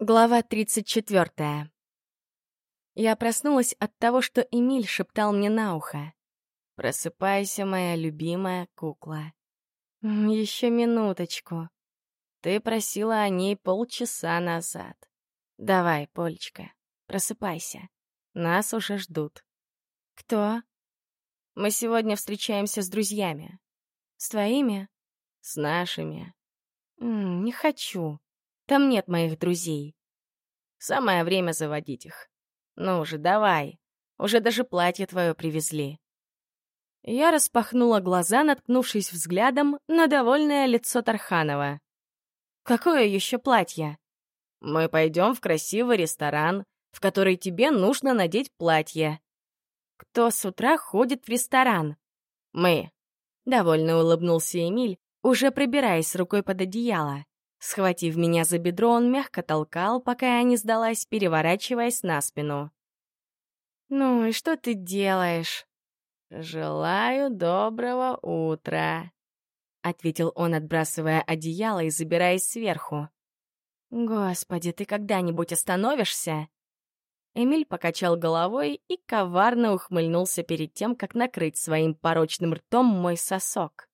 Глава 34. Я проснулась от того, что Эмиль шептал мне на ухо. «Просыпайся, моя любимая кукла». Еще минуточку. Ты просила о ней полчаса назад. Давай, Полечка, просыпайся. Нас уже ждут. Кто? Мы сегодня встречаемся с друзьями. С твоими? С нашими. Не хочу. Там нет моих друзей. Самое время заводить их. Ну уже давай. Уже даже платье твое привезли. Я распахнула глаза, наткнувшись взглядом на довольное лицо Тарханова. «Какое еще платье?» «Мы пойдем в красивый ресторан, в который тебе нужно надеть платье». «Кто с утра ходит в ресторан?» «Мы». Довольно улыбнулся Эмиль, уже пробираясь рукой под одеяло. Схватив меня за бедро, он мягко толкал, пока я не сдалась, переворачиваясь на спину. «Ну и что ты делаешь?» «Желаю доброго утра», — ответил он, отбрасывая одеяло и забираясь сверху. «Господи, ты когда-нибудь остановишься?» Эмиль покачал головой и коварно ухмыльнулся перед тем, как накрыть своим порочным ртом мой сосок.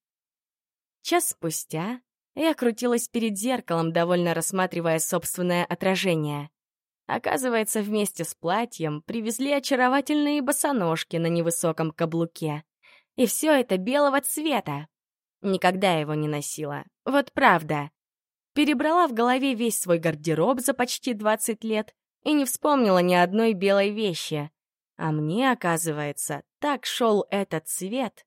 Час спустя я крутилась перед зеркалом, довольно рассматривая собственное отражение. Оказывается, вместе с платьем привезли очаровательные босоножки на невысоком каблуке. И все это белого цвета. Никогда его не носила. Вот правда. Перебрала в голове весь свой гардероб за почти 20 лет и не вспомнила ни одной белой вещи. А мне, оказывается, так шел этот цвет,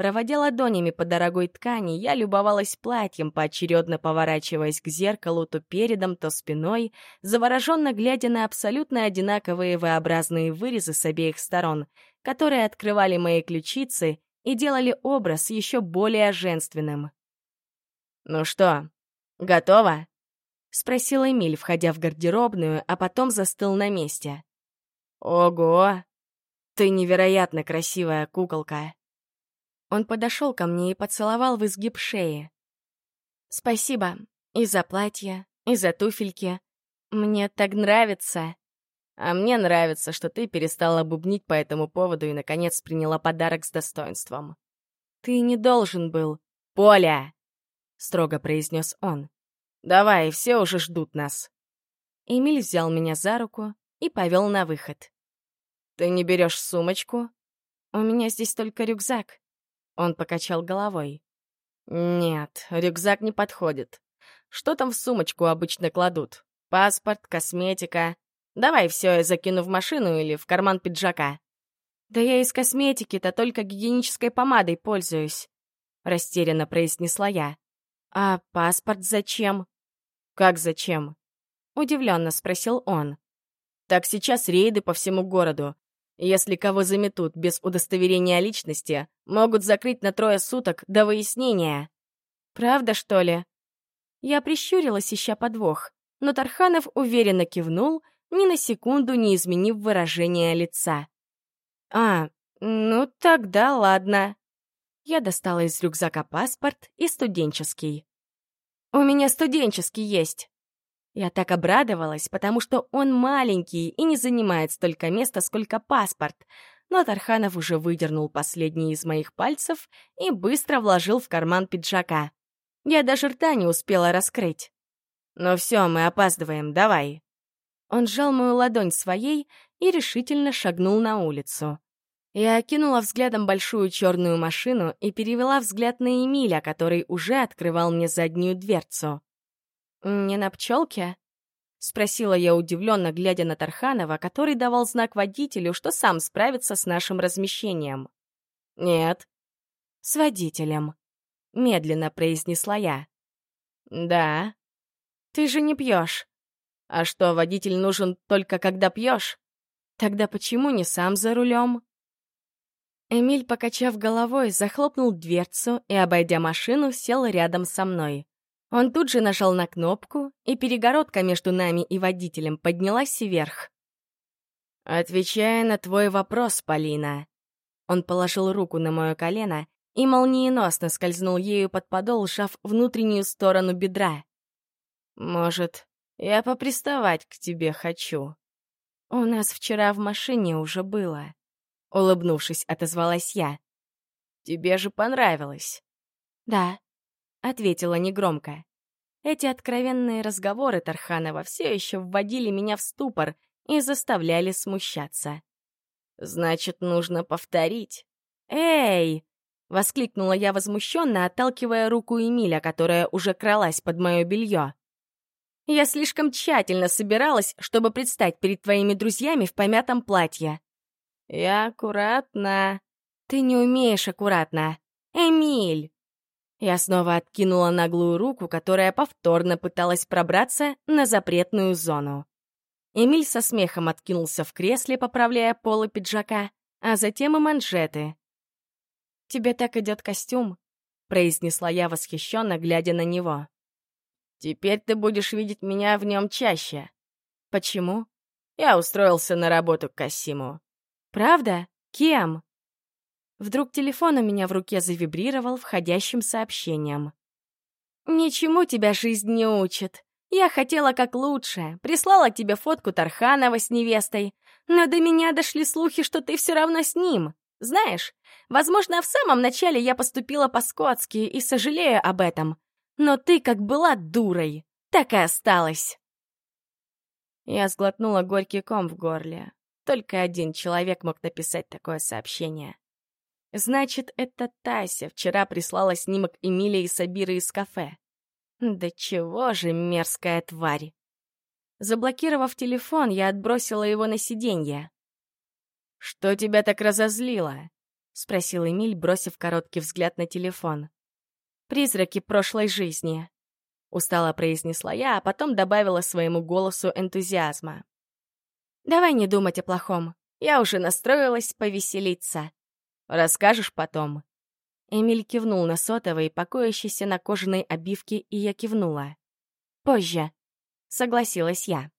Проводя ладонями по дорогой ткани, я любовалась платьем, поочередно поворачиваясь к зеркалу то передом, то спиной, завороженно глядя на абсолютно одинаковые V-образные вырезы с обеих сторон, которые открывали мои ключицы и делали образ еще более женственным. «Ну что, готово?» — спросил Эмиль, входя в гардеробную, а потом застыл на месте. «Ого! Ты невероятно красивая куколка!» Он подошел ко мне и поцеловал в изгиб шеи. «Спасибо. И за платье, и за туфельки. Мне так нравится». «А мне нравится, что ты перестала бубнить по этому поводу и, наконец, приняла подарок с достоинством». «Ты не должен был». «Поля!» — строго произнес он. «Давай, все уже ждут нас». Эмиль взял меня за руку и повел на выход. «Ты не берешь сумочку?» «У меня здесь только рюкзак». Он покачал головой. «Нет, рюкзак не подходит. Что там в сумочку обычно кладут? Паспорт, косметика. Давай все я закину в машину или в карман пиджака». «Да я из косметики-то только гигиенической помадой пользуюсь», — растерянно произнесла я. «А паспорт зачем?» «Как зачем?» — удивленно спросил он. «Так сейчас рейды по всему городу. Если кого заметут без удостоверения личности, могут закрыть на трое суток до выяснения. Правда, что ли? Я прищурилась, ища подвох, но Тарханов уверенно кивнул, ни на секунду не изменив выражение лица. «А, ну тогда ладно». Я достала из рюкзака паспорт и студенческий. «У меня студенческий есть». Я так обрадовалась, потому что он маленький и не занимает столько места, сколько паспорт. Но Тарханов уже выдернул последний из моих пальцев и быстро вложил в карман пиджака. Я даже рта не успела раскрыть. «Ну все, мы опаздываем, давай». Он сжал мою ладонь своей и решительно шагнул на улицу. Я окинула взглядом большую черную машину и перевела взгляд на Эмиля, который уже открывал мне заднюю дверцу. «Не на пчелке?» — спросила я удивленно, глядя на Тарханова, который давал знак водителю, что сам справится с нашим размещением. «Нет». «С водителем», — медленно произнесла я. «Да». «Ты же не пьешь». «А что, водитель нужен только когда пьешь? Тогда почему не сам за рулем?» Эмиль, покачав головой, захлопнул дверцу и, обойдя машину, сел рядом со мной. Он тут же нажал на кнопку, и перегородка между нами и водителем поднялась вверх. «Отвечая на твой вопрос, Полина». Он положил руку на мое колено и молниеносно скользнул ею под подол, сжав внутреннюю сторону бедра. «Может, Я поприставать к тебе хочу. У нас вчера в машине уже было. Улыбнувшись, отозвалась я. Тебе же понравилось. Да, ответила негромко. Эти откровенные разговоры Тарханова все еще вводили меня в ступор и заставляли смущаться. «Значит, нужно повторить». «Эй!» — воскликнула я возмущенно, отталкивая руку Эмиля, которая уже кралась под мое белье. «Я слишком тщательно собиралась, чтобы предстать перед твоими друзьями в помятом платье». «Я аккуратно». «Ты не умеешь аккуратно. Эмиль!» Я снова откинула наглую руку, которая повторно пыталась пробраться на запретную зону. Эмиль со смехом откинулся в кресле, поправляя полы пиджака, а затем и манжеты. «Тебе так идет костюм», — произнесла я восхищенно, глядя на него. «Теперь ты будешь видеть меня в нем чаще». «Почему?» «Я устроился на работу к Касиму». «Правда? Кем?» Вдруг телефон у меня в руке завибрировал входящим сообщением. «Ничему тебя жизнь не учит. Я хотела как лучше, прислала тебе фотку Тарханова с невестой, но до меня дошли слухи, что ты все равно с ним. Знаешь, возможно, в самом начале я поступила по-скотски и сожалею об этом, но ты как была дурой, так и осталась». Я сглотнула горький ком в горле. Только один человек мог написать такое сообщение. Значит, это Тася вчера прислала снимок Эмилии и Сабиры из кафе. Да чего же мерзкая тварь. Заблокировав телефон, я отбросила его на сиденье. «Что тебя так разозлило?» — спросил Эмиль, бросив короткий взгляд на телефон. «Призраки прошлой жизни», — устало произнесла я, а потом добавила своему голосу энтузиазма. «Давай не думать о плохом. Я уже настроилась повеселиться. Расскажешь потом?» Эмиль кивнул на сотовый, покоящийся на кожаной обивке, и я кивнула. «Позже», — согласилась я.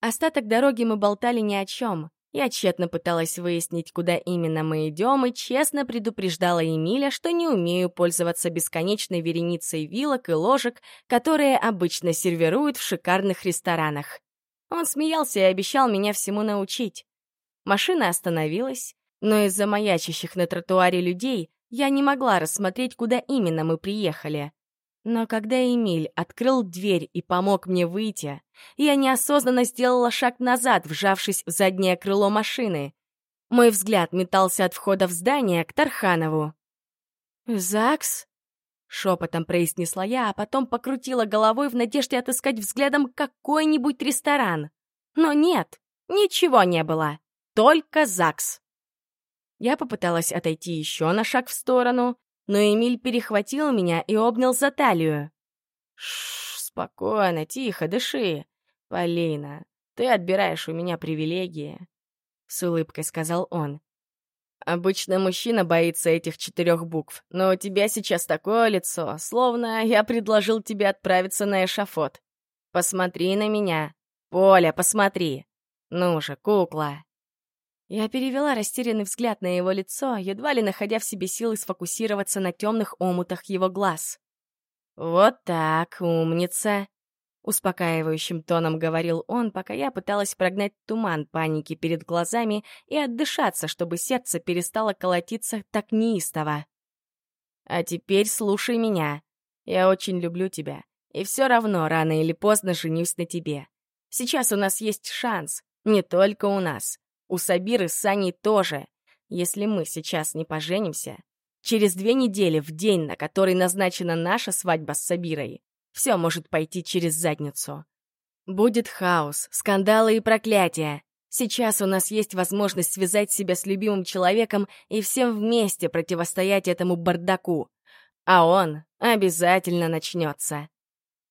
Остаток дороги мы болтали ни о чем. Я тщетно пыталась выяснить, куда именно мы идем, и честно предупреждала Эмиля, что не умею пользоваться бесконечной вереницей вилок и ложек, которые обычно сервируют в шикарных ресторанах. Он смеялся и обещал меня всему научить. Машина остановилась, но из-за маячащих на тротуаре людей я не могла рассмотреть, куда именно мы приехали. Но когда Эмиль открыл дверь и помог мне выйти, я неосознанно сделала шаг назад, вжавшись в заднее крыло машины. Мой взгляд метался от входа в здание к Тарханову. «ЗАГС?» — шепотом произнесла я, а потом покрутила головой в надежде отыскать взглядом какой-нибудь ресторан. Но нет, ничего не было. Только ЗАГС. Я попыталась отойти еще на шаг в сторону, но Эмиль перехватил меня и обнял за талию. Шш, спокойно, тихо, дыши. Полина, ты отбираешь у меня привилегии, с улыбкой сказал он. Обычно мужчина боится этих четырех букв, но у тебя сейчас такое лицо, словно я предложил тебе отправиться на эшафот. Посмотри на меня. Поля, посмотри. Ну же, кукла. Я перевела растерянный взгляд на его лицо, едва ли находя в себе силы сфокусироваться на темных омутах его глаз. «Вот так, умница!» — успокаивающим тоном говорил он, пока я пыталась прогнать туман паники перед глазами и отдышаться, чтобы сердце перестало колотиться так неистово. «А теперь слушай меня. Я очень люблю тебя, и все равно рано или поздно женюсь на тебе. Сейчас у нас есть шанс, не только у нас. У Сабиры с Саней тоже. Если мы сейчас не поженимся, через две недели, в день, на который назначена наша свадьба с Сабирой, все может пойти через задницу. Будет хаос, скандалы и проклятия. Сейчас у нас есть возможность связать себя с любимым человеком и всем вместе противостоять этому бардаку. А он обязательно начнется.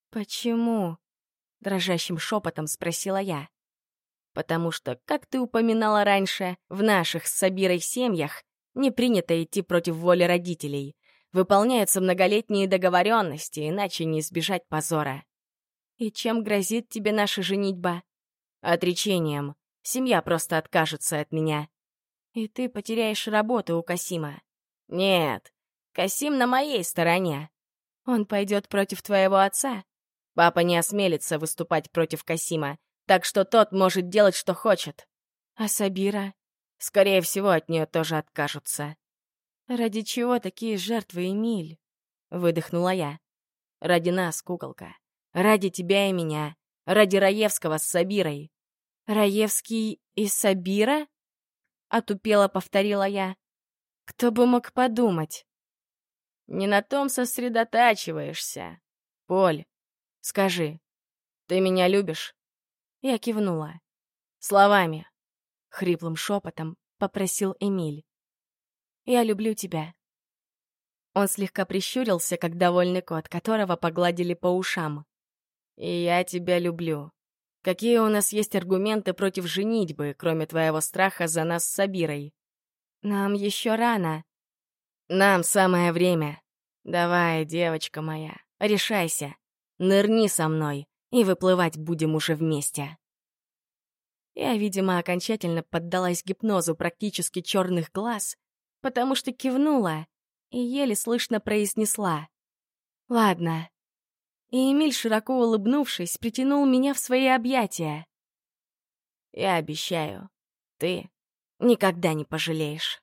«Почему?» — дрожащим шепотом спросила я. Потому что, как ты упоминала раньше, в наших с Сабирой семьях не принято идти против воли родителей. Выполняются многолетние договоренности, иначе не избежать позора. И чем грозит тебе наша женитьба? Отречением. Семья просто откажется от меня. И ты потеряешь работу у Касима. Нет, Касим на моей стороне. Он пойдет против твоего отца? Папа не осмелится выступать против Касима, так что тот может делать, что хочет. А Сабира? Скорее всего, от нее тоже откажутся. «Ради чего такие жертвы, Эмиль?» — выдохнула я. «Ради нас, куколка. Ради тебя и меня. Ради Раевского с Сабирой». «Раевский и Сабира?» — отупело повторила я. «Кто бы мог подумать?» «Не на том сосредотачиваешься. Поль, скажи, ты меня любишь?» Я кивнула. «Словами. — хриплым шепотом попросил Эмиль. «Я люблю тебя». Он слегка прищурился, как довольный кот, которого погладили по ушам. «И я тебя люблю. Какие у нас есть аргументы против женитьбы, кроме твоего страха за нас с Сабирой?» «Нам еще рано». «Нам самое время. Давай, девочка моя, решайся. Нырни со мной, и выплывать будем уже вместе». Я, видимо, окончательно поддалась гипнозу практически черных глаз, потому что кивнула и еле слышно произнесла. «Ладно». И Эмиль, широко улыбнувшись, притянул меня в свои объятия. «Я обещаю, ты никогда не пожалеешь».